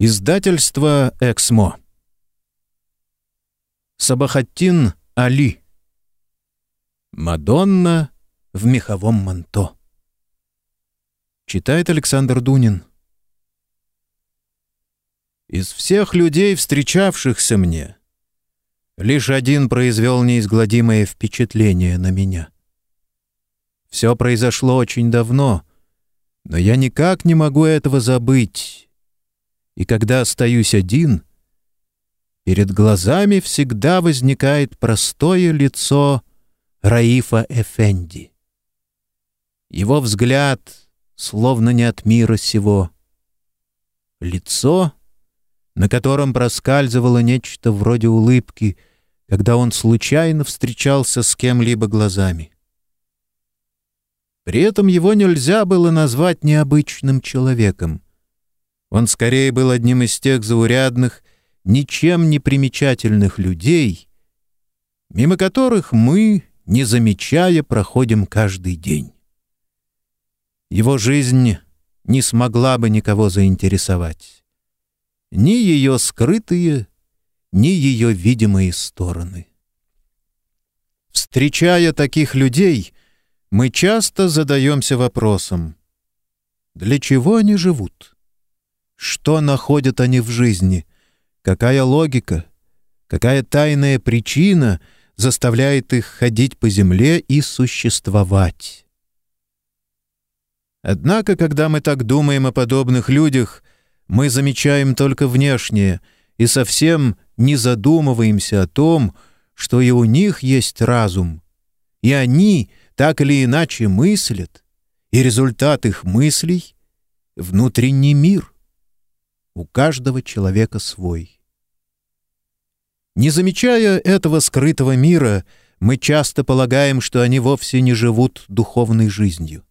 Издательство «Эксмо». Сабахаттин Али. «Мадонна в меховом манто». Читает Александр Дунин. Из всех людей, встречавшихся мне, лишь один произвел неизгладимое впечатление на меня. Все произошло очень давно, но я никак не могу этого забыть и когда остаюсь один, перед глазами всегда возникает простое лицо Раифа Эфенди. Его взгляд словно не от мира сего. Лицо, на котором проскальзывало нечто вроде улыбки, когда он случайно встречался с кем-либо глазами. При этом его нельзя было назвать необычным человеком — он скорее был одним из тех заурядных, ничем не примечательных людей, мимо которых мы, не замечая, проходим каждый день. Его жизнь не смогла бы никого заинтересовать. Ни ее скрытые, ни ее видимые стороны. Встречая таких людей, мы часто задаемся вопросом, для чего они живут? Что находят они в жизни? Какая логика? Какая тайная причина заставляет их ходить по земле и существовать? Однако, когда мы так думаем о подобных людях, мы замечаем только внешнее и совсем не задумываемся о том, что и у них есть разум, и они так или иначе мыслят, и результат их мыслей — внутренний мир — у каждого человека свой. Не замечая этого скрытого мира, мы часто полагаем, что они вовсе не живут духовной жизнью.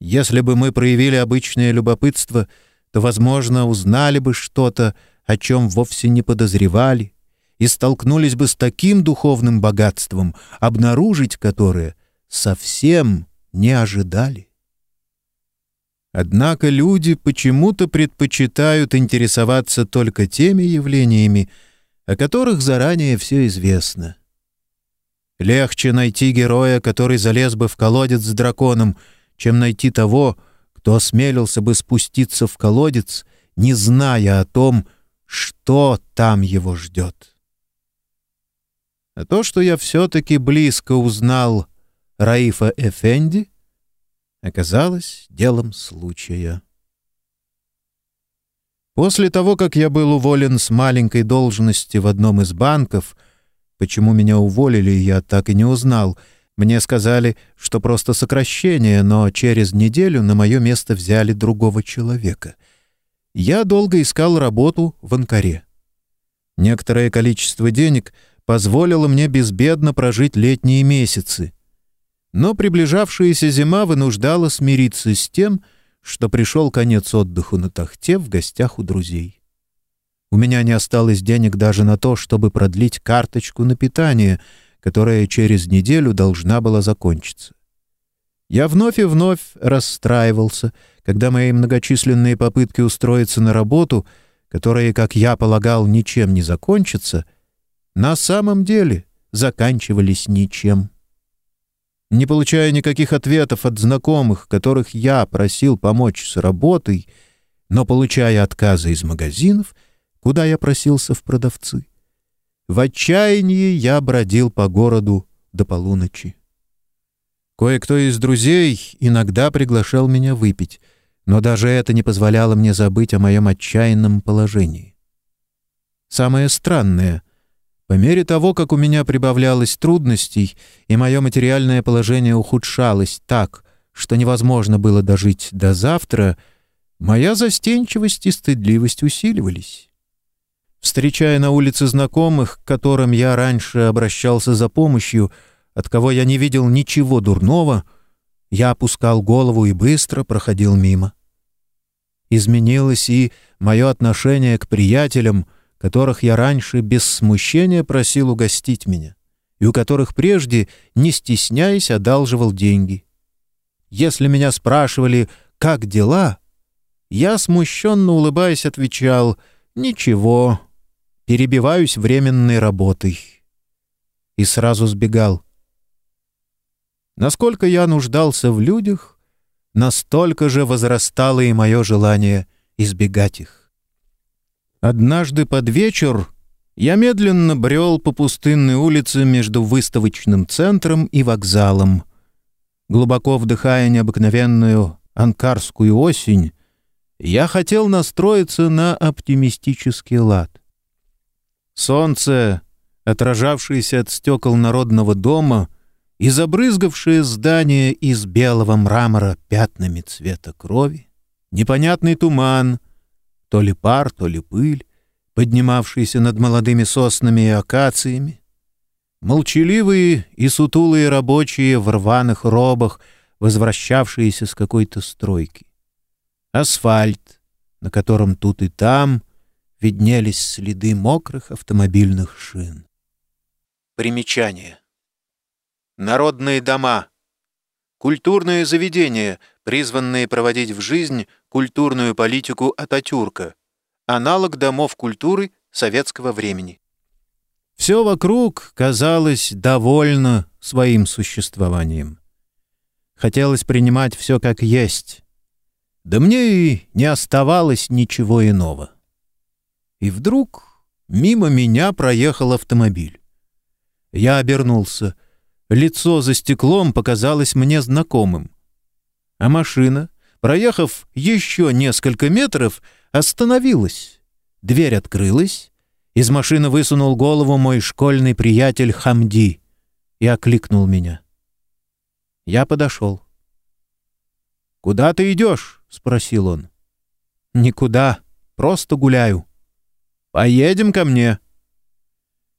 Если бы мы проявили обычное любопытство, то, возможно, узнали бы что-то, о чем вовсе не подозревали, и столкнулись бы с таким духовным богатством, обнаружить которое совсем не ожидали. Однако люди почему-то предпочитают интересоваться только теми явлениями, о которых заранее все известно. Легче найти героя, который залез бы в колодец с драконом, чем найти того, кто осмелился бы спуститься в колодец, не зная о том, что там его ждет. А то, что я все-таки близко узнал Раифа Эфенди — оказалось делом случая. После того, как я был уволен с маленькой должности в одном из банков, почему меня уволили, я так и не узнал. Мне сказали, что просто сокращение, но через неделю на мое место взяли другого человека. Я долго искал работу в Анкаре. Некоторое количество денег позволило мне безбедно прожить летние месяцы — но приближавшаяся зима вынуждала смириться с тем, что пришел конец отдыху на тахте в гостях у друзей. У меня не осталось денег даже на то, чтобы продлить карточку на питание, которая через неделю должна была закончиться. Я вновь и вновь расстраивался, когда мои многочисленные попытки устроиться на работу, которые, как я полагал, ничем не закончатся, на самом деле заканчивались ничем. Не получая никаких ответов от знакомых, которых я просил помочь с работой, но получая отказы из магазинов, куда я просился в продавцы. В отчаянии я бродил по городу до полуночи. Кое-кто из друзей иногда приглашал меня выпить, но даже это не позволяло мне забыть о моем отчаянном положении. Самое странное — по мере того, как у меня прибавлялось трудностей, и мое материальное положение ухудшалось так, что невозможно было дожить до завтра, моя застенчивость и стыдливость усиливались. Встречая на улице знакомых, к которым я раньше обращался за помощью, от кого я не видел ничего дурного, я опускал голову и быстро проходил мимо. Изменилось и мое отношение к приятелям — которых я раньше без смущения просил угостить меня, и у которых прежде, не стесняясь, одалживал деньги. Если меня спрашивали «как дела?», Я, смущенно улыбаясь, отвечал «Ничего, перебиваюсь временной работой». И сразу сбегал. Насколько я нуждался в людях, настолько же возрастало и мое желание избегать их. Однажды под вечер я медленно брел по пустынной улице между выставочным центром и вокзалом. Глубоко вдыхая необыкновенную анкарскую осень, я хотел настроиться на оптимистический лад. Солнце, отражавшееся от стекол народного дома и забрызгавшее здание из белого мрамора пятнами цвета крови, непонятный туман, то ли пар, то ли пыль, поднимавшийся над молодыми соснами и акациями, молчаливые и сутулые рабочие в рваных робах, возвращавшиеся с какой-то стройки, асфальт, на котором тут и там виднелись следы мокрых автомобильных шин. Примечание. Народные дома. Культурные заведения, призванные проводить в жизнь культурную политику Ататюрка, аналог домов культуры советского времени. Все вокруг казалось довольно своим существованием. Хотелось принимать все как есть. Да мне и не оставалось ничего иного. И вдруг мимо меня проехал автомобиль. Я обернулся. Лицо за стеклом показалось мне знакомым. А машина, проехав еще несколько метров, Остановилась. Дверь открылась. Из машины высунул голову мой школьный приятель Хамди и окликнул меня. Я подошел. «Куда ты идешь?» — спросил он. «Никуда. Просто гуляю». «Поедем ко мне».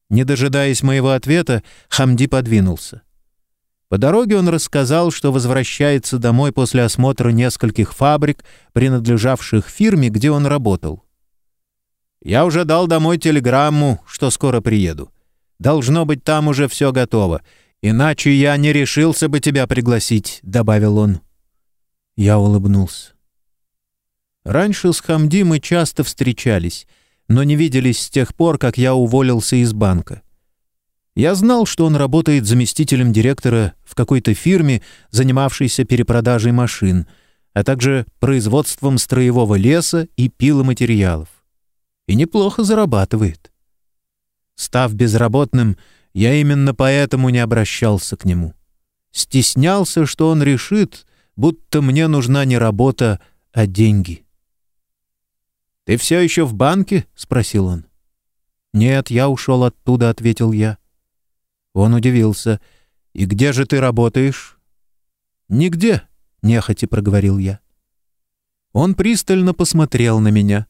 Не дожидаясь моего ответа, Хамди подвинулся. По дороге он рассказал, что возвращается домой после осмотра нескольких фабрик, принадлежавших фирме, где он работал. «Я уже дал домой телеграмму, что скоро приеду. Должно быть, там уже все готово. Иначе я не решился бы тебя пригласить», — добавил он. Я улыбнулся. Раньше с Хамди мы часто встречались, но не виделись с тех пор, как я уволился из банка. Я знал, что он работает заместителем директора в какой-то фирме, занимавшейся перепродажей машин, а также производством строевого леса и пиломатериалов. И неплохо зарабатывает. Став безработным, я именно поэтому не обращался к нему. Стеснялся, что он решит, будто мне нужна не работа, а деньги. «Ты все еще в банке?» — спросил он. «Нет, я ушел оттуда», — ответил я. Он удивился. «И где же ты работаешь?» «Нигде», — нехотя проговорил я. Он пристально посмотрел на меня,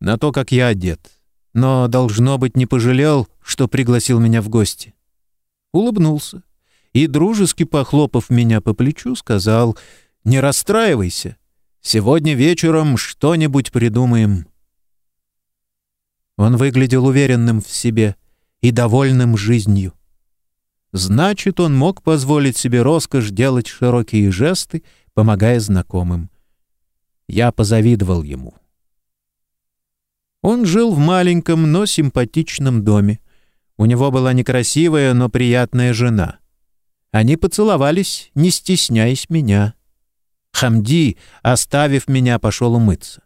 на то, как я одет, но, должно быть, не пожалел, что пригласил меня в гости. Улыбнулся и, дружески похлопав меня по плечу, сказал «Не расстраивайся, сегодня вечером что-нибудь придумаем». Он выглядел уверенным в себе и довольным жизнью. Значит, он мог позволить себе роскошь делать широкие жесты, помогая знакомым. Я позавидовал ему. Он жил в маленьком, но симпатичном доме. У него была некрасивая, но приятная жена. Они поцеловались, не стесняясь меня. Хамди, оставив меня, пошел умыться.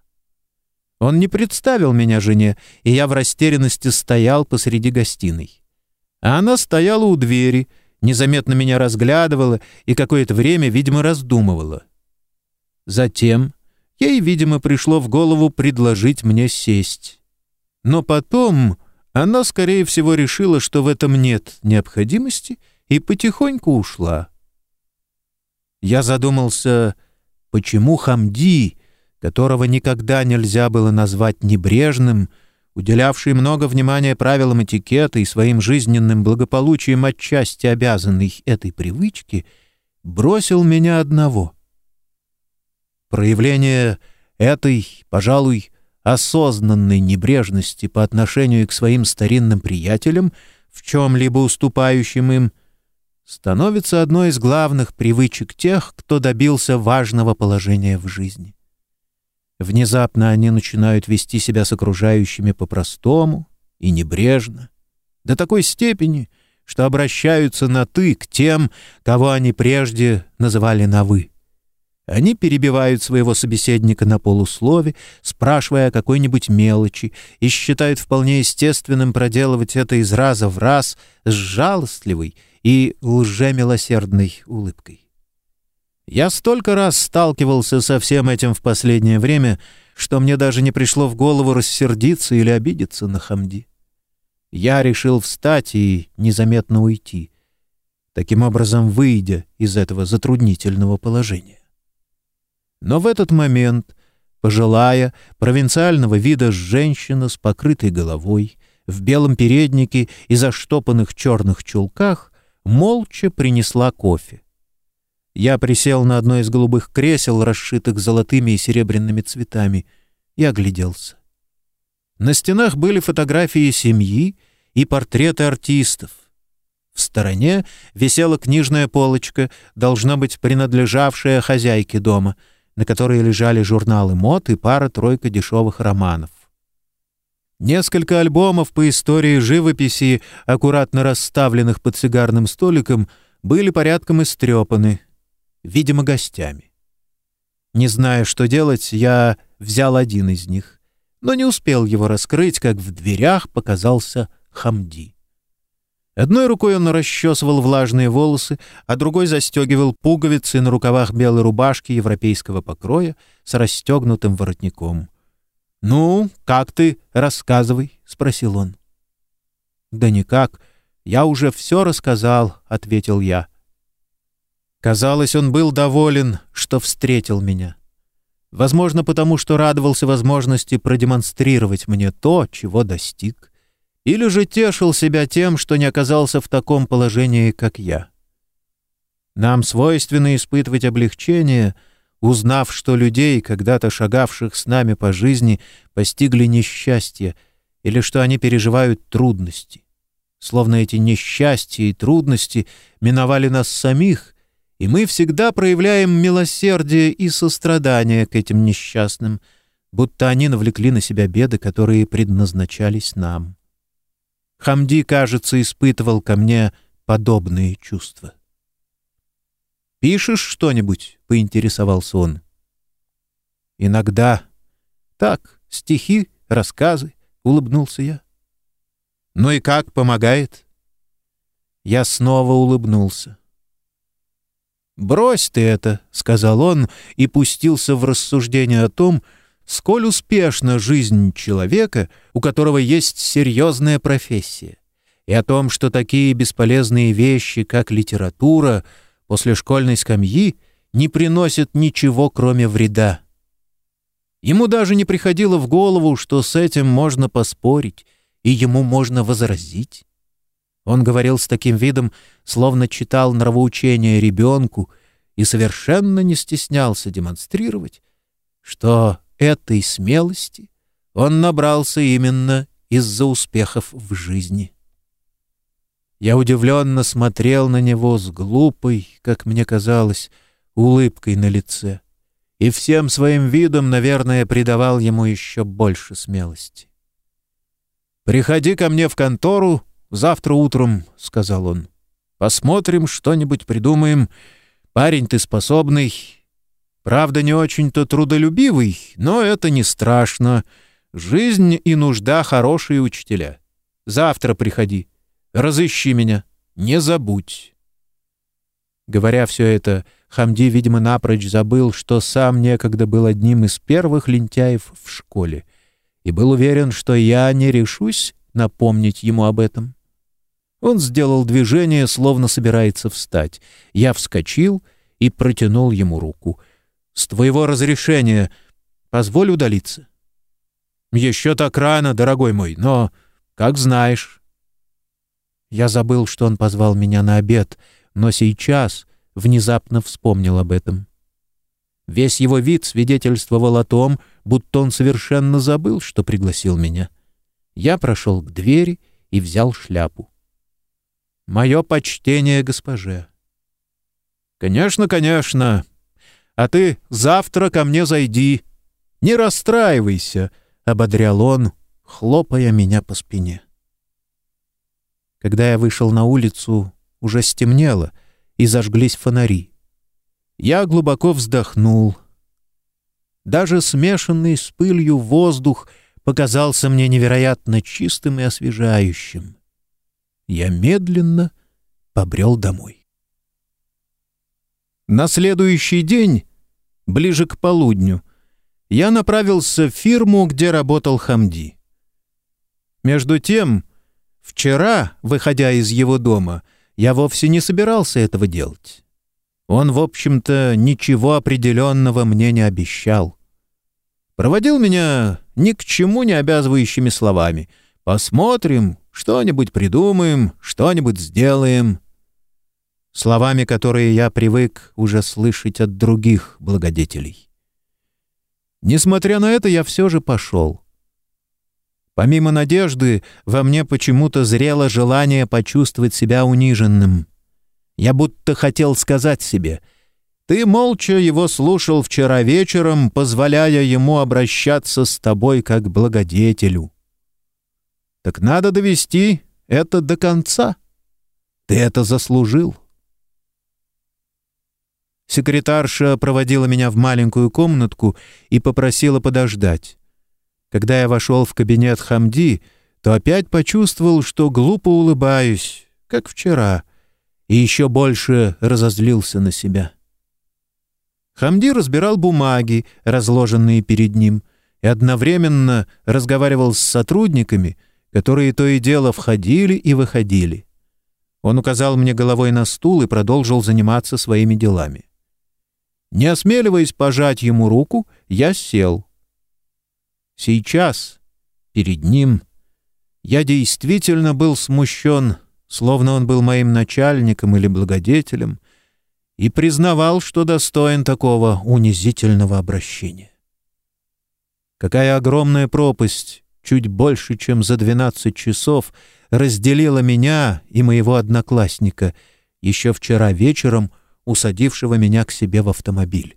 Он не представил меня жене, и я в растерянности стоял посреди гостиной. А она стояла у двери, незаметно меня разглядывала и какое-то время, видимо, раздумывала. Затем ей, видимо, пришло в голову предложить мне сесть. Но потом она, скорее всего, решила, что в этом нет необходимости, и потихоньку ушла. Я задумался, почему Хамди, которого никогда нельзя было назвать небрежным, — уделявший много внимания правилам этикета и своим жизненным благополучием отчасти обязанный этой привычке, бросил меня одного. Проявление этой, пожалуй, осознанной небрежности по отношению к своим старинным приятелям, в чем-либо уступающим им, становится одной из главных привычек тех, кто добился важного положения в жизни. Внезапно они начинают вести себя с окружающими по-простому и небрежно, до такой степени, что обращаются на «ты» к тем, кого они прежде называли на «вы». Они перебивают своего собеседника на полуслове, спрашивая о какой-нибудь мелочи, и считают вполне естественным проделывать это из раза в раз с жалостливой и лжемилосердной улыбкой. Я столько раз сталкивался со всем этим в последнее время, что мне даже не пришло в голову рассердиться или обидеться на Хамди. Я решил встать и незаметно уйти, таким образом выйдя из этого затруднительного положения. Но в этот момент пожилая, провинциального вида женщина с покрытой головой, в белом переднике и заштопанных черных чулках, молча принесла кофе. Я присел на одно из голубых кресел, расшитых золотыми и серебряными цветами, и огляделся. На стенах были фотографии семьи и портреты артистов. В стороне висела книжная полочка, должна быть принадлежавшая хозяйке дома — на которой лежали журналы мод и пара-тройка дешевых романов. Несколько альбомов по истории живописи, аккуратно расставленных под сигарным столиком, были порядком истрепаны, видимо, гостями. Не зная, что делать, я взял один из них, но не успел его раскрыть, как в дверях показался Хамди. Одной рукой он расчесывал влажные волосы, а другой застегивал пуговицы на рукавах белой рубашки европейского покроя с расстегнутым воротником. «Ну, как ты? Рассказывай», — спросил он. «Да никак. Я уже все рассказал», — ответил я. Казалось, он был доволен, что встретил меня. Возможно, потому что радовался возможности продемонстрировать мне то, чего достиг или же тешил себя тем, что не оказался в таком положении, как я. Нам свойственно испытывать облегчение, узнав, что людей, когда-то шагавших с нами по жизни, постигли несчастье, или что они переживают трудности. Словно эти несчастья и трудности миновали нас самих, и мы всегда проявляем милосердие и сострадание к этим несчастным, будто они навлекли на себя беды, которые предназначались нам. Хамди, кажется, испытывал ко мне подобные чувства. «Пишешь что-нибудь?» — поинтересовался он. «Иногда. Так, стихи, рассказы», — улыбнулся я. «Ну и как, помогает?» Я снова улыбнулся. «Брось ты это», — сказал он и пустился в рассуждение о том, сколь успешна жизнь человека, у которого есть серьезная профессия, и о том, что такие бесполезные вещи, как литература, после школьной скамьи не приносят ничего, кроме вреда. Ему даже не приходило в голову, что с этим можно поспорить, и ему можно возразить. Он говорил с таким видом, словно читал нравоучение ребенку, и совершенно не стеснялся демонстрировать, что этой смелости он набрался именно из-за успехов в жизни. Я удивленно смотрел на него с глупой, как мне казалось, улыбкой на лице, и всем своим видом, наверное, придавал ему еще больше смелости. «Приходи ко мне в контору завтра утром», — сказал он. «Посмотрим, что-нибудь придумаем. Парень ты способный, Правда, не очень-то трудолюбивый, но это не страшно. Жизнь и нужда — хорошие учителя. Завтра приходи. Разыщи меня. Не забудь. Говоря все это, Хамди, видимо, напрочь забыл, что сам некогда был одним из первых лентяев в школе, и был уверен, что я не решусь напомнить ему об этом. Он сделал движение, словно собирается встать. Я вскочил и протянул ему руку — с твоего разрешения позволь удалиться. Еще так рано, дорогой мой, но как знаешь. Я забыл, что он позвал меня на обед, но сейчас внезапно вспомнил об этом. Весь его вид свидетельствовал о том, будто он совершенно забыл, что пригласил меня. Я прошел к двери и взял шляпу. «Мое почтение госпоже». «Конечно, конечно. А ты завтра ко мне зайди. Не расстраивайся», — ободрял он, хлопая меня по спине. Когда я вышел на улицу, уже стемнело, и зажглись фонари. Я глубоко вздохнул. Даже смешанный с пылью воздух показался мне невероятно чистым и освежающим. Я медленно побрел домой. На следующий день, ближе к полудню, я направился в фирму, где работал Хамди. Между тем, вчера, выходя из его дома, я вовсе не собирался этого делать. Он, в общем-то, ничего определенного мне не обещал. Проводил меня ни к чему не обязывающими словами. «Посмотрим, что-нибудь придумаем, что-нибудь сделаем». Словами, которые я привык уже слышать от других благодетелей. Несмотря на это, я все же пошел. Помимо надежды, во мне почему-то зрело желание почувствовать себя униженным. Я будто хотел сказать себе, «Ты молча его слушал вчера вечером, позволяя ему обращаться с тобой как благодетелю. Так надо довести это до конца. Ты это заслужил». Секретарша проводила меня в маленькую комнатку и попросила подождать. Когда я вошел в кабинет Хамди, то опять почувствовал, что глупо улыбаюсь, как вчера, и еще больше разозлился на себя. Хамди разбирал бумаги, разложенные перед ним, и одновременно разговаривал с сотрудниками, которые то и дело входили и выходили. Он указал мне головой на стул и продолжил заниматься своими делами. Не осмеливаясь пожать ему руку, я сел. Сейчас, перед ним, я действительно был смущен, словно он был моим начальником или благодетелем, и признавал, что достоин такого унизительного обращения. Какая огромная пропасть, чуть больше, чем за двенадцать часов, разделила меня и моего одноклассника еще вчера вечером — усадившего меня к себе в автомобиль.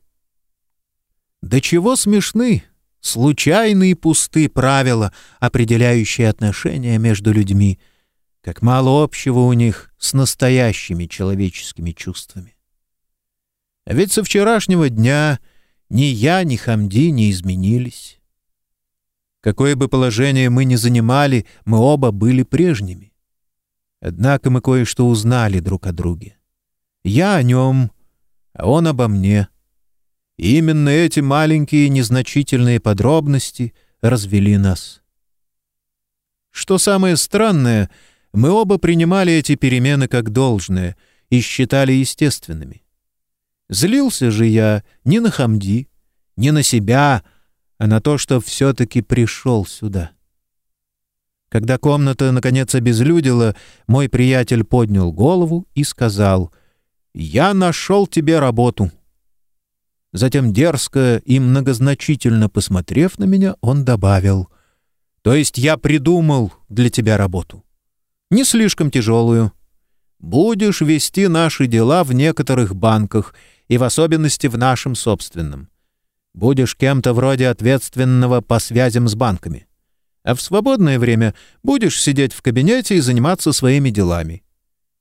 До чего смешны случайные пусты правила, определяющие отношения между людьми, как мало общего у них с настоящими человеческими чувствами. А ведь со вчерашнего дня ни я, ни Хамди не изменились. Какое бы положение мы ни занимали, мы оба были прежними. Однако мы кое-что узнали друг о друге. Я о нем, а он обо мне. И именно эти маленькие незначительные подробности развели нас. Что самое странное, мы оба принимали эти перемены как должное и считали естественными. Злился же я не на Хамди, не на себя, а на то, что все-таки пришел сюда. Когда комната, наконец, обезлюдила, мой приятель поднял голову и сказал — «Я нашел тебе работу». Затем дерзко и многозначительно посмотрев на меня, он добавил, «То есть я придумал для тебя работу. Не слишком тяжелую. Будешь вести наши дела в некоторых банках и в особенности в нашем собственном. Будешь кем-то вроде ответственного по связям с банками. А в свободное время будешь сидеть в кабинете и заниматься своими делами.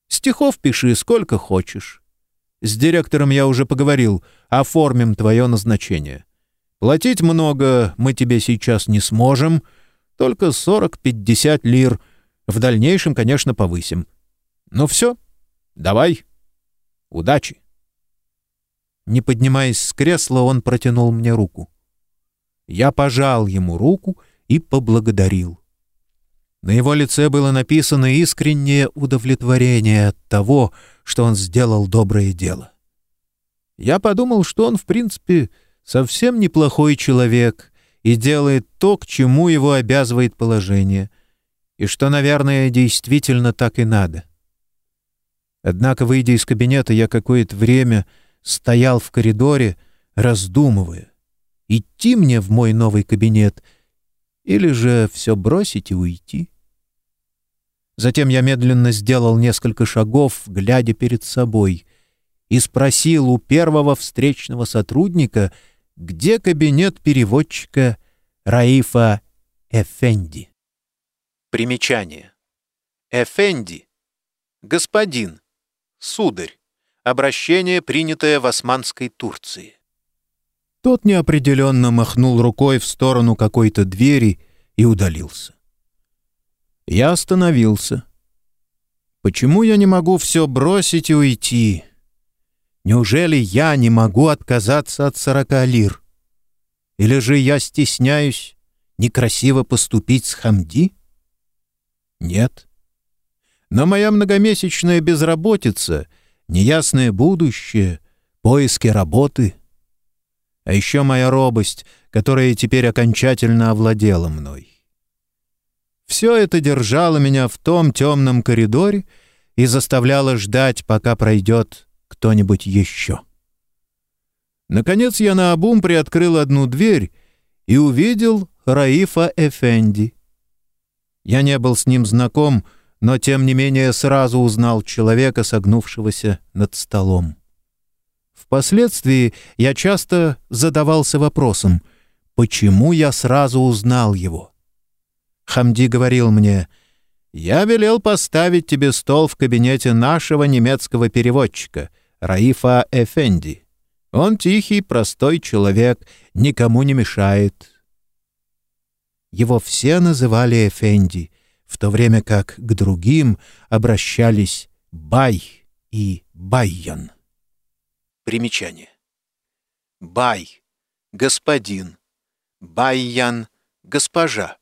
Стихов пиши сколько хочешь. С директором я уже поговорил. Оформим твое назначение. Платить много мы тебе сейчас не сможем. Только 40-50 лир. В дальнейшем, конечно, повысим. Ну все, давай. Удачи. Не поднимаясь с кресла, он протянул мне руку. Я пожал ему руку и поблагодарил. На его лице было написано искреннее удовлетворение от того, что он сделал доброе дело. Я подумал, что он, в принципе, совсем неплохой человек и делает то, к чему его обязывает положение, и что, наверное, действительно так и надо. Однако, выйдя из кабинета, я какое-то время стоял в коридоре, раздумывая, идти мне в мой новый кабинет или же все бросить и уйти. Затем я медленно сделал несколько шагов, глядя перед собой, и спросил у первого встречного сотрудника, где кабинет переводчика Раифа Эфенди. Примечание. Эфенди. Господин. Сударь. Обращение, принятое в Османской Турции. Тот неопределенно махнул рукой в сторону какой-то двери и удалился. Я остановился. Почему я не могу все бросить и уйти? Неужели я не могу отказаться от сорока лир? Или же я стесняюсь некрасиво поступить с Хамди? Нет. Но моя многомесячная безработица, неясное будущее, поиски работы, а еще моя робость, которая теперь окончательно овладела мной. Все это держало меня в том темном коридоре и заставляло ждать, пока пройдет кто-нибудь еще. Наконец я наобум приоткрыл одну дверь и увидел Раифа Эфенди. Я не был с ним знаком, но тем не менее сразу узнал человека, согнувшегося над столом. Впоследствии я часто задавался вопросом, почему я сразу узнал его. Хамди говорил мне, «Я велел поставить тебе стол в кабинете нашего немецкого переводчика, Раифа Эфенди. Он тихий, простой человек, никому не мешает». Его все называли Эфенди, в то время как к другим обращались Бай и Байян. Примечание. Бай — господин, Байян — госпожа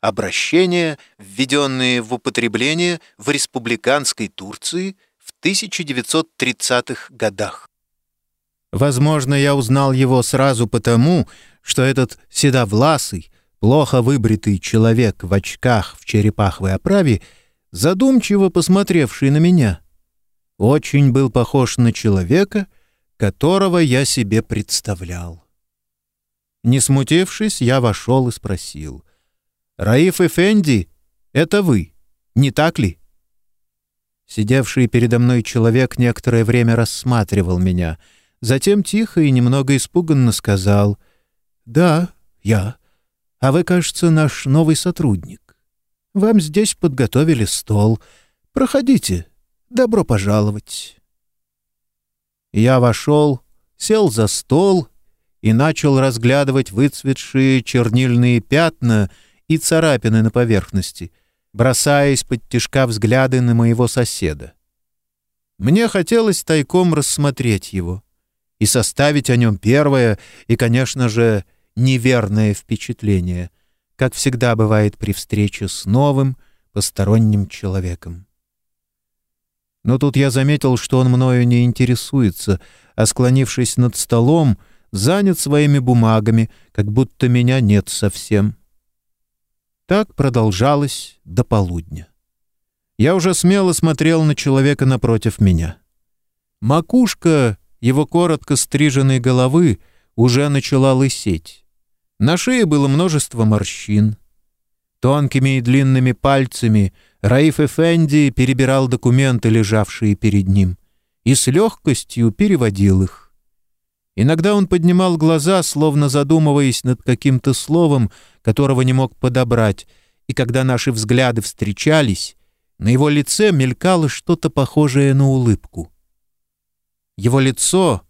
обращения, введенные в употребление в республиканской Турции в 1930-х годах. Возможно, я узнал его сразу потому, что этот седовласый, плохо выбритый человек в очках в черепаховой оправе, задумчиво посмотревший на меня, очень был похож на человека, которого я себе представлял. Не смутившись, я вошел и спросил. «Раиф Эфенди, это вы, не так ли?» Сидевший передо мной человек некоторое время рассматривал меня, затем тихо и немного испуганно сказал «Да, я. А вы, кажется, наш новый сотрудник. Вам здесь подготовили стол. Проходите. Добро пожаловать». Я вошел, сел за стол и начал разглядывать выцветшие чернильные пятна — и царапины на поверхности, бросаясь под тишка взгляды на моего соседа. Мне хотелось тайком рассмотреть его и составить о нем первое и, конечно же, неверное впечатление, как всегда бывает при встрече с новым, посторонним человеком. Но тут я заметил, что он мною не интересуется, а, склонившись над столом, занят своими бумагами, как будто меня нет совсем. Так продолжалось до полудня. Я уже смело смотрел на человека напротив меня. Макушка его коротко стриженной головы уже начала лысеть. На шее было множество морщин. Тонкими и длинными пальцами Раиф Эфенди перебирал документы, лежавшие перед ним, и с легкостью переводил их. Иногда он поднимал глаза, словно задумываясь над каким-то словом, которого не мог подобрать, и когда наши взгляды встречались, на его лице мелькало что-то похожее на улыбку. Его лицо,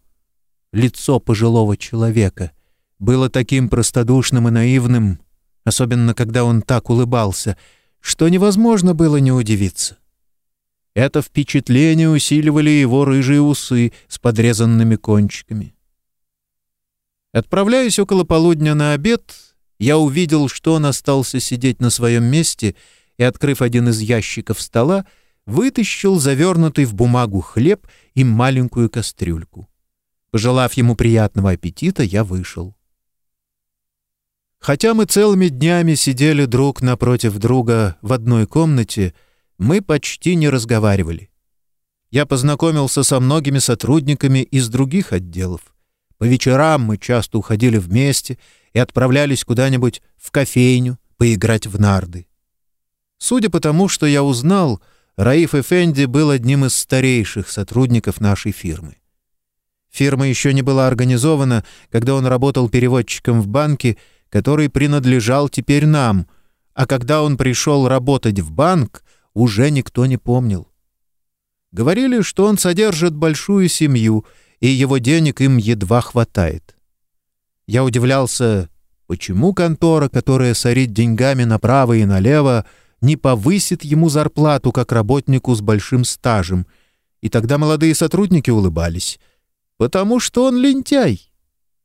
лицо пожилого человека, было таким простодушным и наивным, особенно когда он так улыбался, что невозможно было не удивиться. Это впечатление усиливали его рыжие усы с подрезанными кончиками. Отправляясь около полудня на обед, я увидел, что он остался сидеть на своем месте и, открыв один из ящиков стола, вытащил завернутый в бумагу хлеб и маленькую кастрюльку. Пожелав ему приятного аппетита, я вышел. Хотя мы целыми днями сидели друг напротив друга в одной комнате, мы почти не разговаривали. Я познакомился со многими сотрудниками из других отделов. По вечерам мы часто уходили вместе и отправлялись куда-нибудь в кофейню поиграть в нарды. Судя по тому, что я узнал, Раиф Эфенди был одним из старейших сотрудников нашей фирмы. Фирма еще не была организована, когда он работал переводчиком в банке, который принадлежал теперь нам, а когда он пришел работать в банк, уже никто не помнил. Говорили, что он содержит большую семью, и его денег им едва хватает. Я удивлялся, почему контора, которая сорит деньгами направо и налево, не повысит ему зарплату как работнику с большим стажем. И тогда молодые сотрудники улыбались. Потому что он лентяй.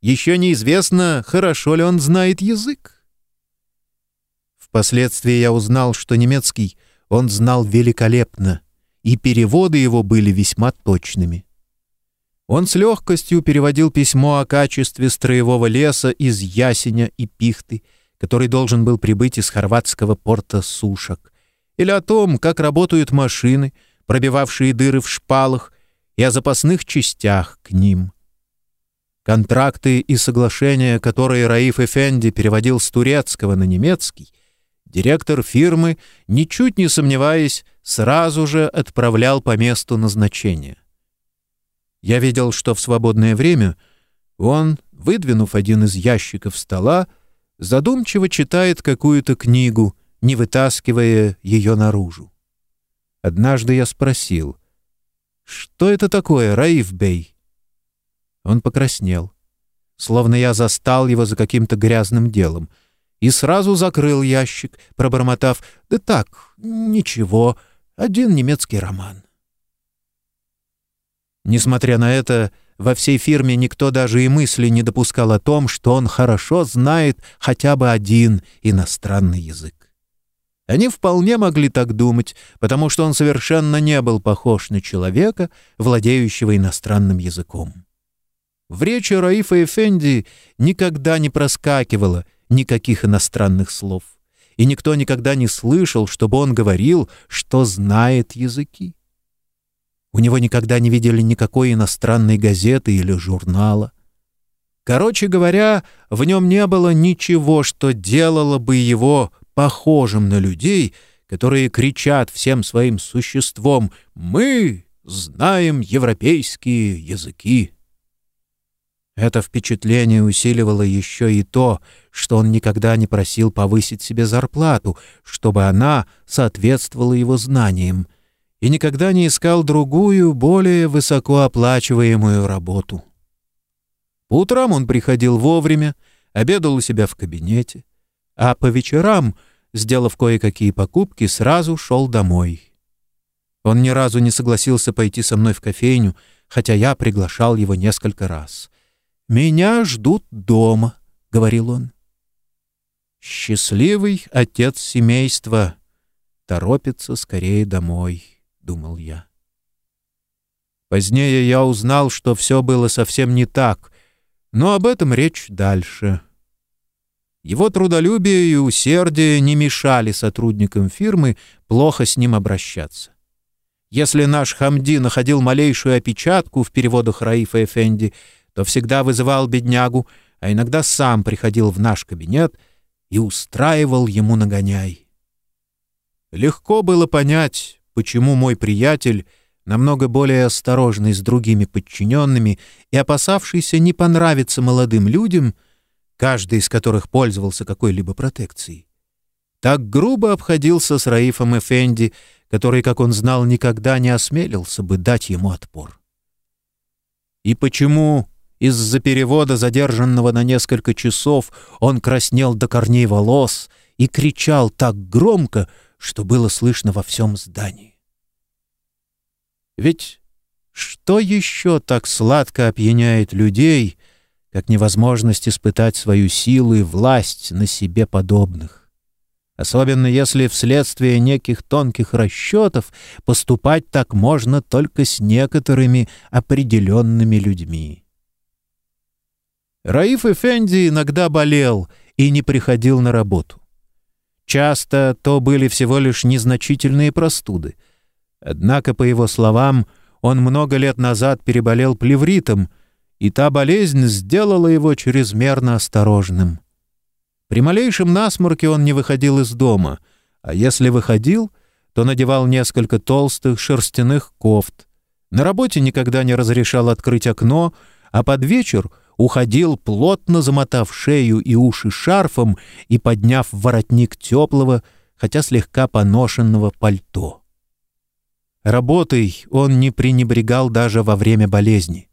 Еще неизвестно, хорошо ли он знает язык. Впоследствии я узнал, что немецкий он знал великолепно, и переводы его были весьма точными. Он с легкостью переводил письмо о качестве строевого леса из ясеня и пихты, который должен был прибыть из хорватского порта Сушак, или о том, как работают машины, пробивавшие дыры в шпалах, и о запасных частях к ним. Контракты и соглашения, которые Раиф Эфенди переводил с турецкого на немецкий, директор фирмы, ничуть не сомневаясь, сразу же отправлял по месту назначения. Я видел, что в свободное время он, выдвинув один из ящиков стола, задумчиво читает какую-то книгу, не вытаскивая ее наружу. Однажды я спросил, «Что это такое, Раиф Бей?» Он покраснел, словно я застал его за каким-то грязным делом, и сразу закрыл ящик, пробормотав, «Да так, ничего, один немецкий роман». Несмотря на это, во всей фирме никто даже и мысли не допускал о том, что он хорошо знает хотя бы один иностранный язык. Они вполне могли так думать, потому что он совершенно не был похож на человека, владеющего иностранным языком. В речи Раифа Эфенди никогда не проскакивало никаких иностранных слов, и никто никогда не слышал, чтобы он говорил, что знает языки. У него никогда не видели никакой иностранной газеты или журнала. Короче говоря, в нем не было ничего, что делало бы его похожим на людей, которые кричат всем своим существом «Мы знаем европейские языки». Это впечатление усиливало еще и то, что он никогда не просил повысить себе зарплату, чтобы она соответствовала его знаниям — и никогда не искал другую, более высокооплачиваемую работу. По утрам он приходил вовремя, обедал у себя в кабинете, а по вечерам, сделав кое-какие покупки, сразу шел домой. Он ни разу не согласился пойти со мной в кофейню, хотя я приглашал его несколько раз. «Меня ждут дома», — говорил он. Счастливый отец семейства торопится скорее домой. — думал я. Позднее я узнал, что все было совсем не так, но об этом речь дальше. Его трудолюбие и усердие не мешали сотрудникам фирмы плохо с ним обращаться. Если наш Хамди находил малейшую опечатку в переводах Раифа Эфенди, то всегда вызывал беднягу, а иногда сам приходил в наш кабинет и устраивал ему нагоняй. Легко было понять, почему мой приятель, намного более осторожный с другими подчиненными и опасавшийся не понравиться молодым людям, каждый из которых пользовался какой-либо протекцией, так грубо обходился с Раифом Эфенди, который, как он знал, никогда не осмелился бы дать ему отпор. И почему из-за перевода, задержанного на несколько часов, он краснел до корней волос и кричал так громко, что было слышно во всем здании. Ведь что еще так сладко опьяняет людей, как невозможность испытать свою силу и власть на себе подобных? Особенно если вследствие неких тонких расчетов поступать так можно только с некоторыми определенными людьми. Раиф Эфенди иногда болел и не приходил на работу. Часто то были всего лишь незначительные простуды. Однако, по его словам, он много лет назад переболел плевритом, и та болезнь сделала его чрезмерно осторожным. При малейшем насморке он не выходил из дома, а если выходил, то надевал несколько толстых шерстяных кофт. На работе никогда не разрешал открыть окно, а под вечер уходил, плотно замотав шею и уши шарфом и подняв воротник теплого, хотя слегка поношенного пальто. Работой он не пренебрегал даже во время болезни.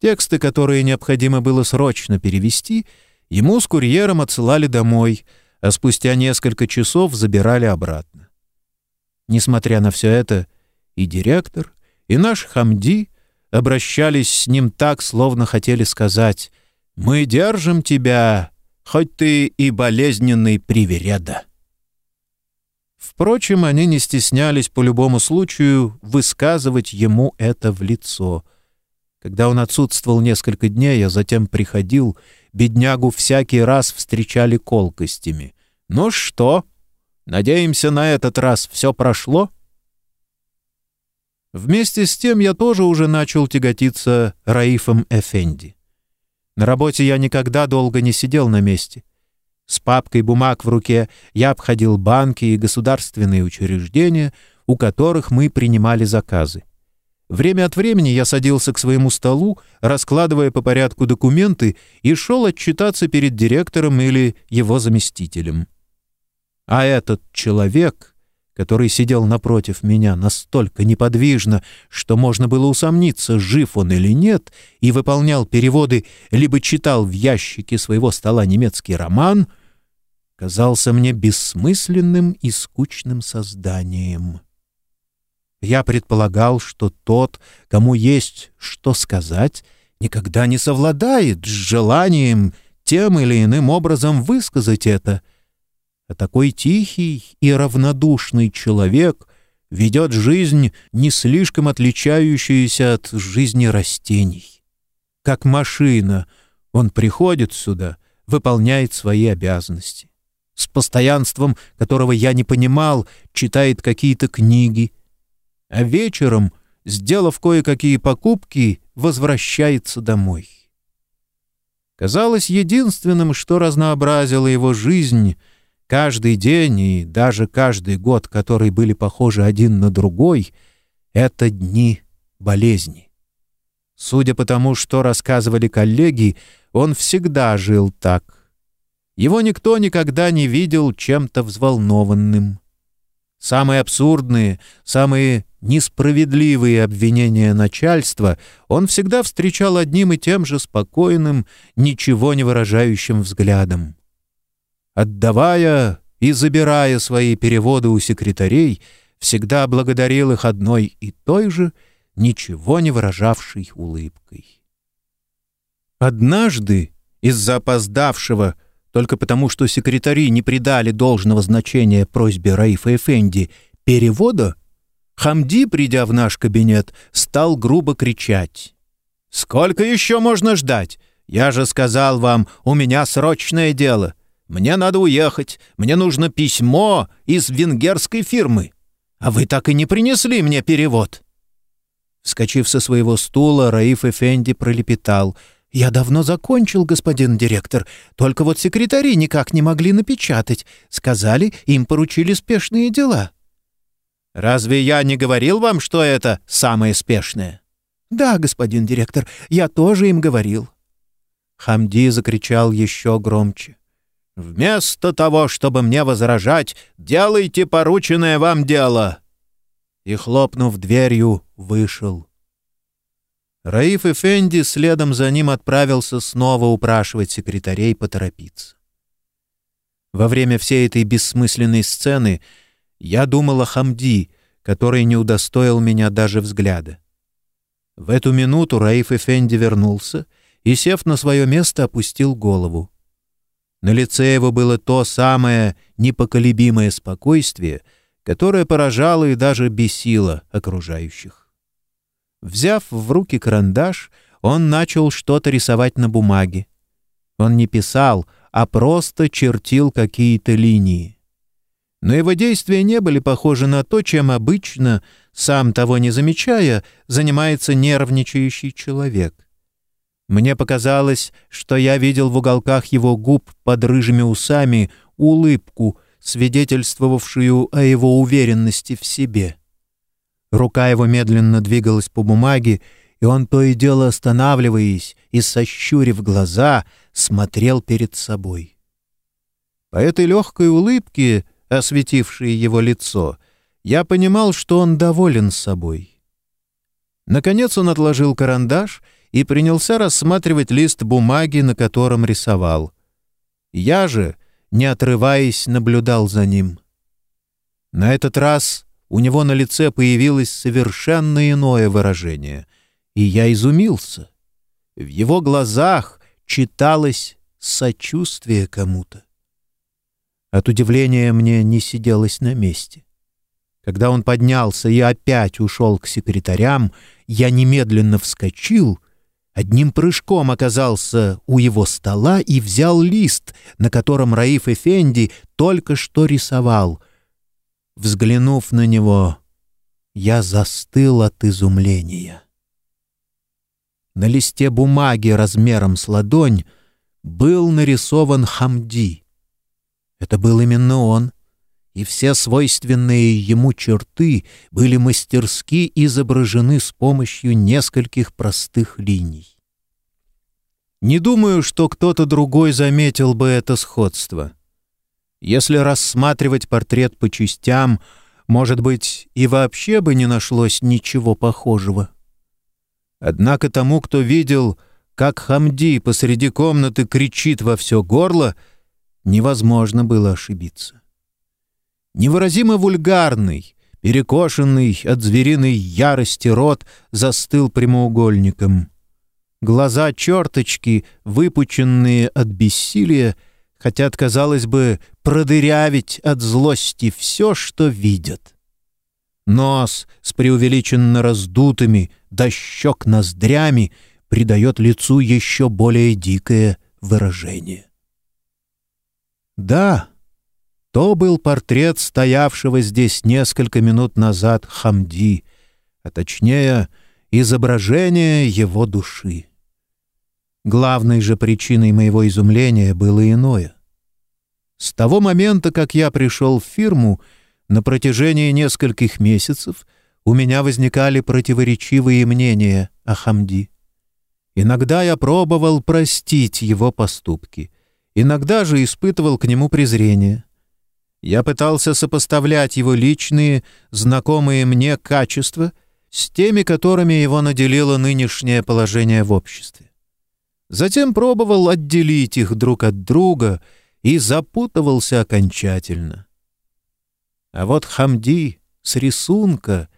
Тексты, которые необходимо было срочно перевести, ему с курьером отсылали домой, а спустя несколько часов забирали обратно. Несмотря на все это, и директор, и наш Хамди обращались с ним так, словно хотели сказать «Мы держим тебя, хоть ты и болезненный привереда». Впрочем, они не стеснялись по любому случаю высказывать ему это в лицо. Когда он отсутствовал несколько дней, а затем приходил, беднягу всякий раз встречали колкостями. «Ну что? Надеемся, на этот раз все прошло?» Вместе с тем я тоже уже начал тяготиться Раифом Эфенди. На работе я никогда долго не сидел на месте. С папкой бумаг в руке я обходил банки и государственные учреждения, у которых мы принимали заказы. Время от времени я садился к своему столу, раскладывая по порядку документы, и шел отчитаться перед директором или его заместителем. А этот человек который сидел напротив меня настолько неподвижно, что можно было усомниться, жив он или нет, и выполнял переводы, либо читал в ящике своего стола немецкий роман, казался мне бессмысленным и скучным созданием. Я предполагал, что тот, кому есть что сказать, никогда не совладает с желанием тем или иным образом высказать это — а такой тихий и равнодушный человек ведет жизнь, не слишком отличающуюся от жизни растений. Как машина, он приходит сюда, выполняет свои обязанности. С постоянством, которого я не понимал, читает какие-то книги, а вечером, сделав кое-какие покупки, возвращается домой. Казалось, единственным, что разнообразило его жизнь — Каждый день и даже каждый год, которые были похожи один на другой, это дни болезни. Судя по тому, что рассказывали коллеги, он всегда жил так. Его никто никогда не видел чем-то взволнованным. Самые абсурдные, самые несправедливые обвинения начальства он всегда встречал одним и тем же спокойным, ничего не выражающим взглядом. Отдавая и забирая свои переводы у секретарей, всегда благодарил их одной и той же, ничего не выражавшей улыбкой. Однажды, из-за опоздавшего, только потому что секретари не придали должного значения просьбе Раифа Эфенди, перевода, Хамди, придя в наш кабинет, стал грубо кричать. «Сколько еще можно ждать? Я же сказал вам, у меня срочное дело. Мне надо уехать. Мне нужно письмо из венгерской фирмы. А вы так и не принесли мне перевод». Вскочив со своего стула, Раиф Эфенди пролепетал. «Я давно закончил, господин директор. Только вот секретари никак не могли напечатать. Сказали, им поручили спешные дела». «Разве я не говорил вам, что это самое спешное?» «Да, господин директор, я тоже им говорил». Хамди закричал еще громче. Вместо того, чтобы мне возражать, делайте порученное вам дело!» И, хлопнув дверью, вышел. Раиф Эфенди следом за ним отправился снова упрашивать секретарей поторопиться. Во время всей этой бессмысленной сцены я думал о Хамди, который не удостоил меня даже взгляда. В эту минуту Раиф Эфенди вернулся и, сев на свое место, опустил голову. На лице его было то самое непоколебимое спокойствие, которое поражало и даже бесило окружающих. Взяв в руки карандаш, он начал что-то рисовать на бумаге. Он не писал, а просто чертил какие-то линии. Но его действия не были похожи на то, чем обычно, сам того не замечая, занимается нервничающий человек. Мне показалось, что я видел в уголках его губ под рыжими усами улыбку, свидетельствовавшую о его уверенности в себе. Рука его медленно двигалась по бумаге, и он то и дело останавливаясь и сощурив глаза, смотрел перед собой. По этой легкой улыбке, осветившей его лицо, я понимал, что он доволен собой. Наконец он отложил карандаш и принялся рассматривать лист бумаги, на котором рисовал. Я же, не отрываясь, наблюдал за ним. На этот раз у него на лице появилось совершенно иное выражение, и я изумился. В его глазах читалось сочувствие кому-то. От удивления мне не сиделось на месте. Когда он поднялся и опять ушел к секретарям, я немедленно вскочил, одним прыжком оказался у его стола и взял лист, на котором Раиф Эфенди только что рисовал. Взглянув на него, я застыл от изумления. На листе бумаги размером с ладонь был нарисован Хамди. Это был именно он, и все свойственные ему черты были мастерски изображены с помощью нескольких простых линий. Не думаю, что кто-то другой заметил бы это сходство. Если рассматривать портрет по частям, может быть, и вообще бы не нашлось ничего похожего. Однако тому, кто видел, как Хамди посреди комнаты кричит во все горло, невозможно было ошибиться. Невыразимо вульгарный, перекошенный от звериной ярости рот застыл прямоугольником. Глаза черточки, выпученные от бессилия, хотят, казалось бы, продырявить от злости все, что видят. Нос с преувеличенно раздутыми до щек ноздрями придает лицу еще более дикое выражение. Да, то был портрет стоявшего здесь несколько минут назад Хамди, а точнее изображение его души. Главной же причиной моего изумления было иное. С того момента, как я пришел в фирму, на протяжении нескольких месяцев у меня возникали противоречивые мнения о Хамди. Иногда я пробовал простить его поступки, иногда же испытывал к нему презрение. Я пытался сопоставлять его личные, знакомые мне качества с теми, которыми его наделило нынешнее положение в обществе. Затем пробовал отделить их друг от друга и запутывался окончательно. А вот Хамди с рисунка,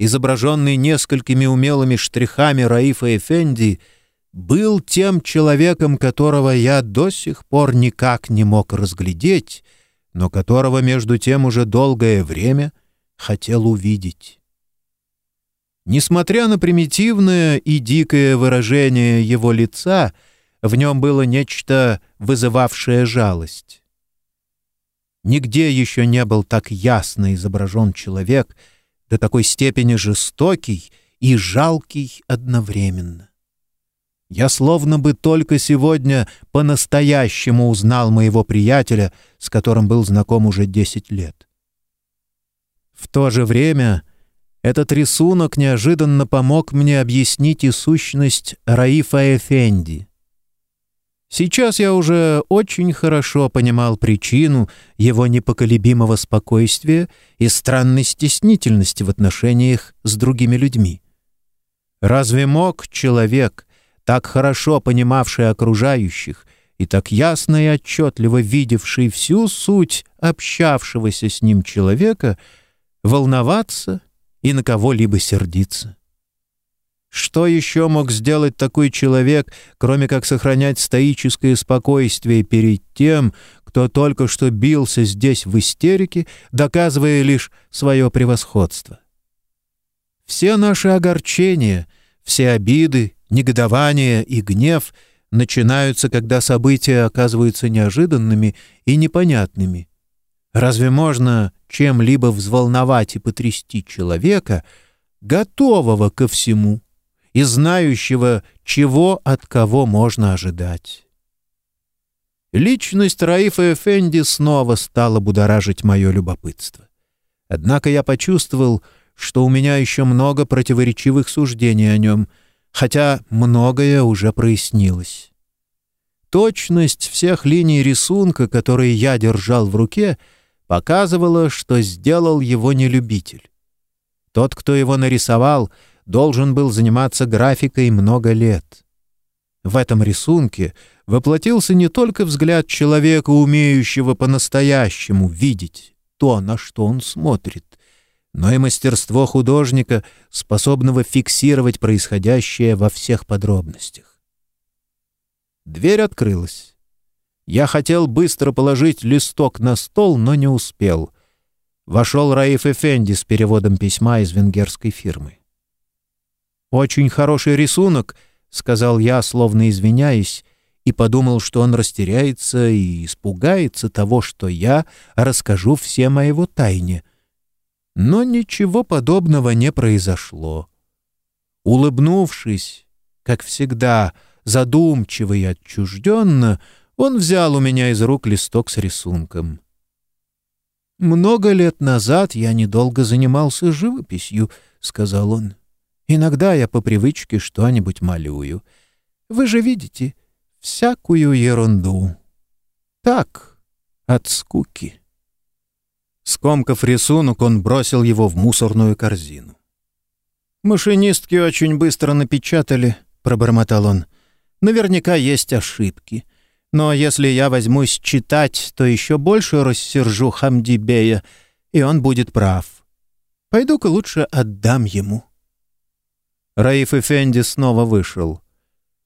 изображенный несколькими умелыми штрихами Раифа Эфенди, был тем человеком, которого я до сих пор никак не мог разглядеть, но которого между тем уже долгое время хотел увидеть. Несмотря на примитивное и дикое выражение его лица, в нем было нечто, вызывавшее жалость. Нигде еще не был так ясно изображен человек, до такой степени жестокий и жалкий одновременно. Я словно бы только сегодня по-настоящему узнал моего приятеля, с которым был знаком уже десять лет. В то же время этот рисунок неожиданно помог мне объяснить и сущность Раифа Эфенди — Сейчас я уже очень хорошо понимал причину его непоколебимого спокойствия и странной стеснительности в отношениях с другими людьми. Разве мог человек, так хорошо понимавший окружающих и так ясно и отчетливо видевший всю суть общавшегося с ним человека, волноваться и на кого-либо сердиться? Что еще мог сделать такой человек, кроме как сохранять стоическое спокойствие перед тем, кто только что бился здесь в истерике, доказывая лишь свое превосходство? Все наши огорчения, все обиды, негодование и гнев начинаются, когда события оказываются неожиданными и непонятными. Разве можно чем-либо взволновать и потрясти человека, готового ко всему? и знающего, чего от кого можно ожидать. Личность Раифа Эфенди снова стала будоражить мое любопытство. Однако я почувствовал, что у меня еще много противоречивых суждений о нем, хотя многое уже прояснилось. Точность всех линий рисунка, которые я держал в руке, показывала, что сделал его не любитель. Тот, кто его нарисовал, должен был заниматься графикой много лет. В этом рисунке воплотился не только взгляд человека, умеющего по-настоящему видеть то, на что он смотрит, но и мастерство художника, способного фиксировать происходящее во всех подробностях. Дверь открылась. Я хотел быстро положить листок на стол, но не успел. Вошел Раиф Эфенди с переводом письма из венгерской фирмы. «Очень хороший рисунок», — сказал я, словно извиняясь, и подумал, что он растеряется и испугается того, что я расскажу всем о его тайне — но ничего подобного не произошло. Улыбнувшись, как всегда, задумчиво и отчужденно, он взял у меня из рук листок с рисунком. «Много лет назад я недолго занимался живописью», — сказал он. «Иногда я по привычке что-нибудь малюю. Вы же видите, всякую ерунду. Так, от скуки». Скомкав рисунок, он бросил его в мусорную корзину. «Машинистки очень быстро напечатали», — пробормотал он. «Наверняка есть ошибки. Но если я возьмусь читать, то еще больше рассержу Хамдибея, и он будет прав. Пойду-ка лучше отдам ему». Раиф Эфенди снова вышел.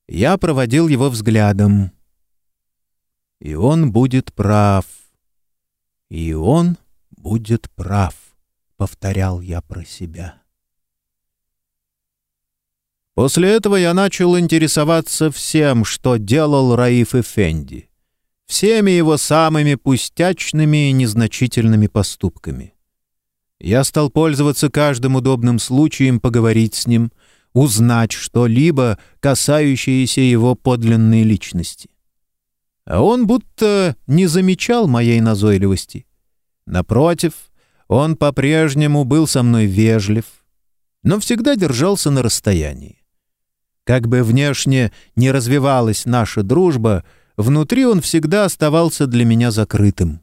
Я проводил его взглядом. И он будет прав. И он будет прав», — повторял я про себя. После этого я начал интересоваться всем, что делал Раиф Эфенди, всеми его самыми пустячными и незначительными поступками. Я стал пользоваться каждым удобным случаем поговорить с ним, узнать что-либо, касающееся его подлинной личности. А он будто не замечал моей назойливости — Напротив, он по-прежнему был со мной вежлив, но всегда держался на расстоянии. Как бы внешне не развивалась наша дружба, внутри он всегда оставался для меня закрытым.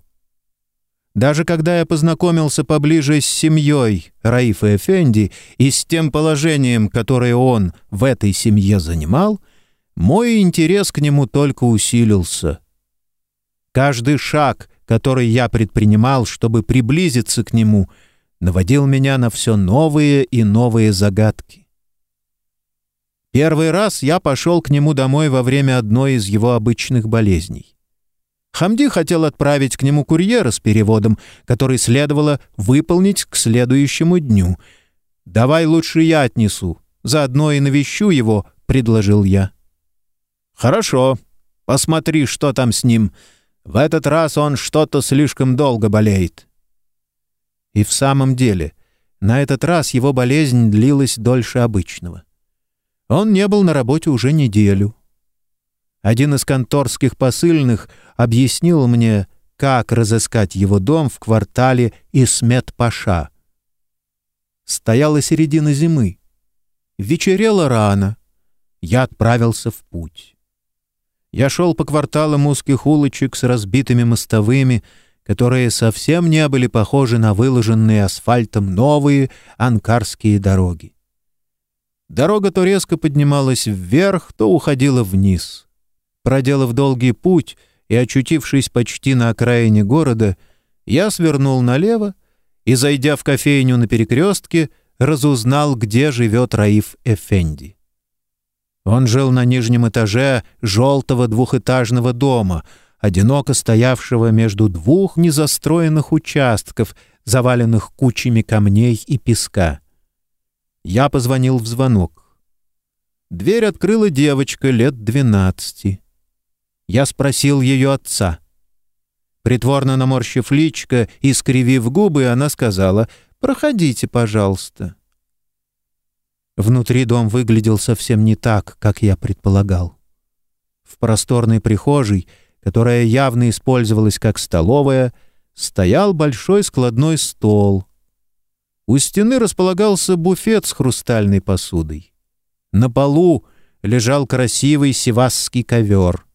Даже когда я познакомился поближе с семьей Раифа Эфенди и с тем положением, которое он в этой семье занимал, мой интерес к нему только усилился. Каждый шаг, который я предпринимал, чтобы приблизиться к нему, наводил меня на все новые и новые загадки. Первый раз я пошел к нему домой во время одной из его обычных болезней. Хамди хотел отправить к нему курьера с переводом, который следовало выполнить к следующему дню. «Давай лучше я отнесу, заодно и навещу его», — предложил я. «Хорошо, посмотри, что там с ним», в этот раз он что-то слишком долго болеет». И в самом деле, на этот раз его болезнь длилась дольше обычного. Он не был на работе уже неделю. Один из конторских посыльных объяснил мне, как разыскать его дом в квартале Исмет-Паша. Стояла середина зимы. Вечерело рано. Я отправился в путь. Я шел по кварталам узких улочек с разбитыми мостовыми, которые совсем не были похожи на выложенные асфальтом новые анкарские дороги. Дорога то резко поднималась вверх, то уходила вниз. Проделав долгий путь и очутившись почти на окраине города, я свернул налево и, зайдя в кофейню на перекрестке, разузнал, где живет Раиф Эфенди. Он жил на нижнем этаже желтого двухэтажного дома, одиноко стоявшего между двух незастроенных участков, заваленных кучами камней и песка. Я позвонил в звонок. Дверь открыла девочка лет двенадцати. Я спросил ее отца. Притворно наморщив личко и скривив губы, она сказала «Проходите, пожалуйста». Внутри дом выглядел совсем не так, как я предполагал. В просторной прихожей, которая явно использовалась как столовая, стоял большой складной стол. У стены располагался буфет с хрустальной посудой. На полу лежал красивый севасский ковер,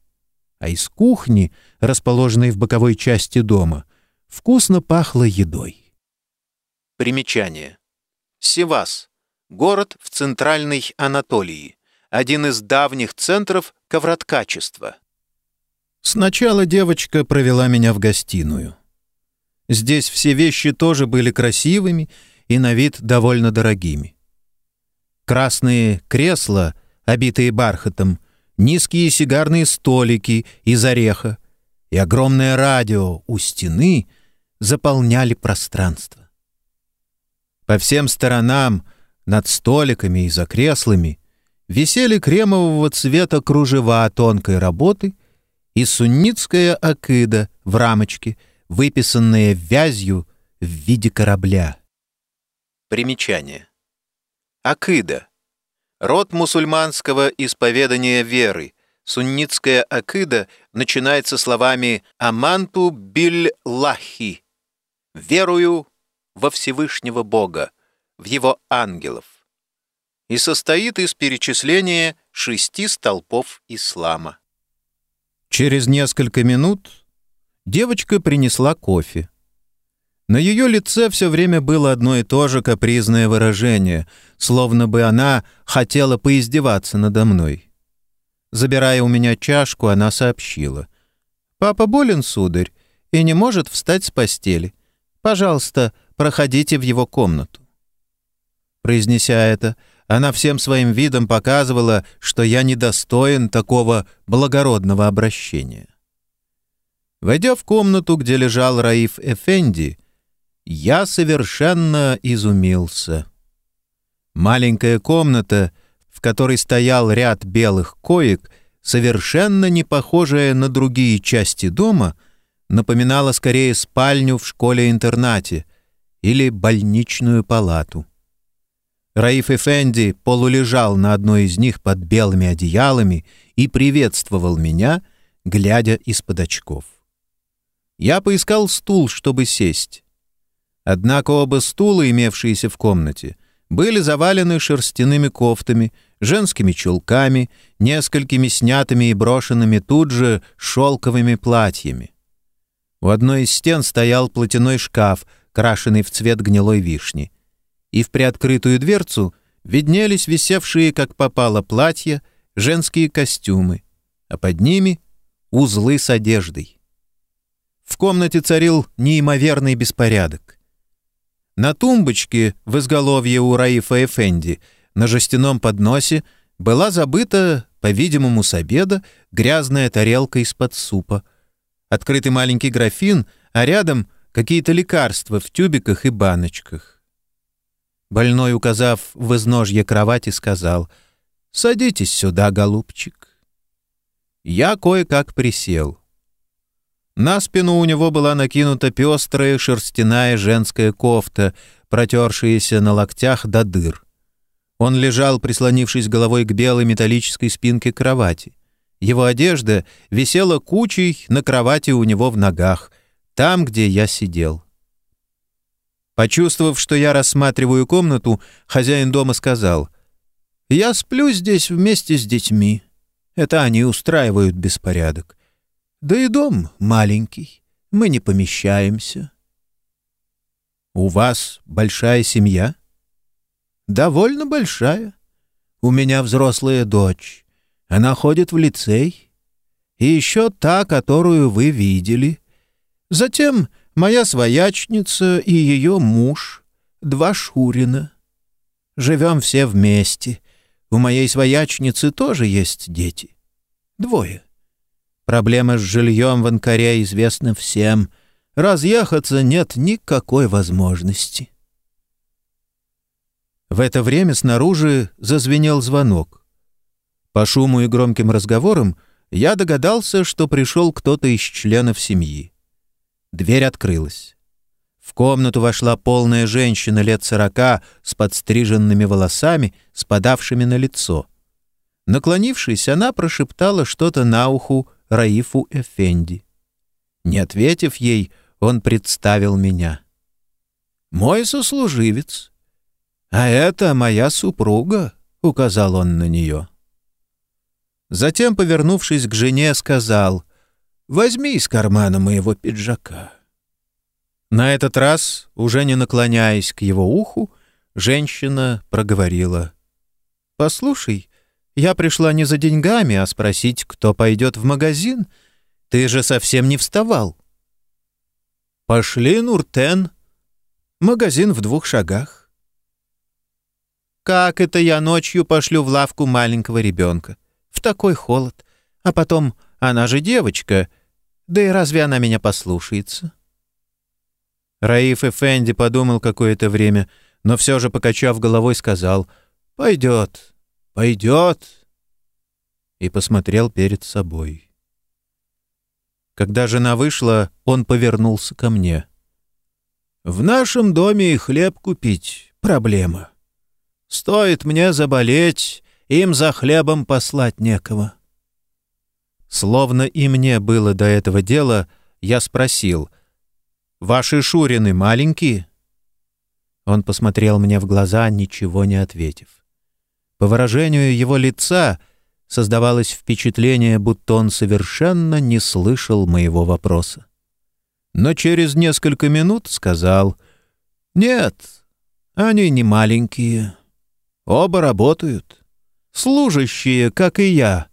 а из кухни, расположенной в боковой части дома, вкусно пахло едой. Примечание. Севас — город в центральной Анатолии, один из давних центров ковроткачества. Сначала девочка провела меня в гостиную. Здесь все вещи тоже были красивыми и на вид довольно дорогими. Красные кресла, обитые бархатом, низкие сигарные столики из ореха и огромное радио у стены заполняли пространство. По всем сторонам, над столиками и за креслами, висели кремового цвета кружева тонкой работы и суннитская акыда в рамочке, выписанная вязью в виде корабля. Примечание. Акыда. Род мусульманского исповедания веры. Суннитская акыда начинается словами «Аманту биль-лахи» — «Верую во Всевышнего Бога, в Его ангелов» и состоит из перечисления шести столпов ислама. Через несколько минут девочка принесла кофе. На ее лице все время было одно и то же капризное выражение, словно бы она хотела поиздеваться надо мной. Забирая у меня чашку, она сообщила. «Папа болен, сударь, и не может встать с постели. Пожалуйста, проходите в его комнату». Произнеся это, она всем своим видом показывала, что я недостоин такого благородного обращения. Войдя в комнату, где лежал Раиф Эфенди, я совершенно изумился. Маленькая комната, в которой стоял ряд белых коек, совершенно не похожая на другие части дома, напоминала скорее спальню в школе-интернате или больничную палату. Раиф Эфенди полулежал на одной из них под белыми одеялами и приветствовал меня, глядя из-под очков. Я поискал стул, чтобы сесть. Однако оба стула, имевшиеся в комнате, были завалены шерстяными кофтами, женскими чулками, несколькими снятыми и брошенными тут же шелковыми платьями. У одной из стен стоял платяной шкаф, крашенный в цвет гнилой вишни, и в приоткрытую дверцу виднелись висевшие, как попало, платья, женские костюмы, а под ними — узлы с одеждой. В комнате царил неимоверный беспорядок. На тумбочке в изголовье у Раифа Эфенди на жестяном подносе была забыта, по-видимому, с обеда, грязная тарелка из-под супа. Открытый маленький графин, а рядом какие-то лекарства в тюбиках и баночках. Больной, указав в изножье кровати, сказал «Садитесь сюда, голубчик». Я кое-как присел. На спину у него была накинута пестрая шерстяная женская кофта, протершаяся на локтях до дыр. Он лежал, прислонившись головой к белой металлической спинке кровати. Его одежда висела кучей на кровати у него в ногах, там, где я сидел. Почувствовав, что я рассматриваю комнату, хозяин дома сказал, «Я сплю здесь вместе с детьми. Это они устраивают беспорядок. Да и дом маленький, мы не помещаемся. У вас большая семья? Довольно большая. У меня взрослая дочь. Она ходит в лицей. И еще та, которую вы видели. Затем моя своячница и ее муж, два Шурина. Живем все вместе. У моей своячницы тоже есть дети. Двое. Проблема с жильем в Анкаре известна всем. Разъехаться нет никакой возможности. В это время снаружи зазвенел звонок. По шуму и громким разговорам я догадался, что пришел кто-то из членов семьи. Дверь открылась. В комнату вошла полная женщина лет сорока с подстриженными волосами, спадавшими на лицо. Наклонившись, она прошептала что-то на уху Раифу Эфенди. Не ответив ей, он представил меня. «Мой сослуживец. А это моя супруга, — указал он на нее. Затем, повернувшись к жене, сказал, «Возьми из кармана моего пиджака». На этот раз, уже не наклоняясь к его уху, женщина проговорила, «Послушай, я пришла не за деньгами, а спросить, кто пойдет в магазин. Ты же совсем не вставал». «Пошли, Нуртен. Магазин в двух шагах». «Как это я ночью пошлю в лавку маленького ребенка? В такой холод. А потом, она же девочка. Да и разве она меня послушается?» Раиф Эфенди подумал какое-то время, но все же, покачав головой, сказал «Пойдет, пойдет» и посмотрел перед собой. Когда жена вышла, он повернулся ко мне. «В нашем доме и хлеб купить — проблема. Стоит мне заболеть, им за хлебом послать некого». Словно и мне было до этого дела, я спросил, «Ваши шурины маленькие?» Он посмотрел мне в глаза, ничего не ответив. По выражению его лица создавалось впечатление, будто он совершенно не слышал моего вопроса. Но через несколько минут сказал, «Нет, они не маленькие. Оба работают. Служащие, как и я.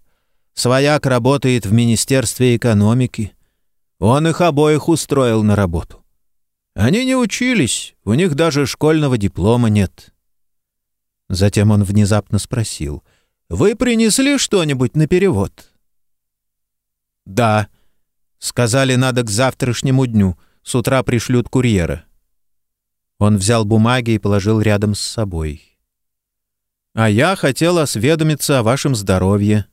Свояк работает в Министерстве экономики. Он их обоих устроил на работу. Они не учились, у них даже школьного диплома нет». Затем он внезапно спросил, «Вы принесли что-нибудь на перевод?» «Да», Сказали, надо к завтрашнему дню. С утра пришлют курьера. Он взял бумаги и положил рядом с собой. «А я хотел осведомиться о вашем здоровье».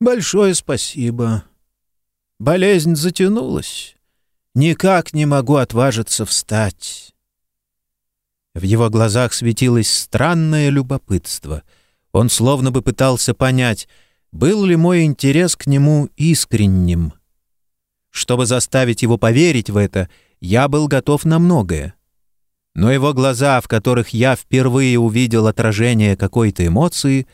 «Большое спасибо. Болезнь затянулась. Никак не могу отважиться встать». В его глазах светилось странное любопытство. Он словно бы пытался понять, был ли мой интерес к нему искренним — чтобы заставить его поверить в это, я был готов на многое. Но его глаза, в которых я впервые увидел отражение какой-то эмоции,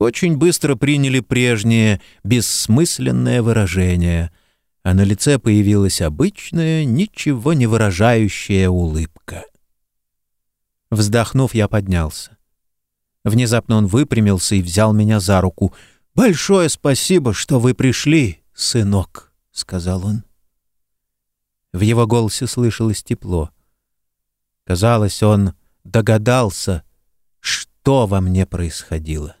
очень быстро приняли прежнее, бессмысленное выражение, а на лице появилась обычная, ничего не выражающая улыбка. Вздохнув, я поднялся. Внезапно он выпрямился и взял меня за руку. «Большое спасибо, что вы пришли, сынок». — сказал он. В его голосе слышалось тепло. Казалось, он догадался, что во мне происходило.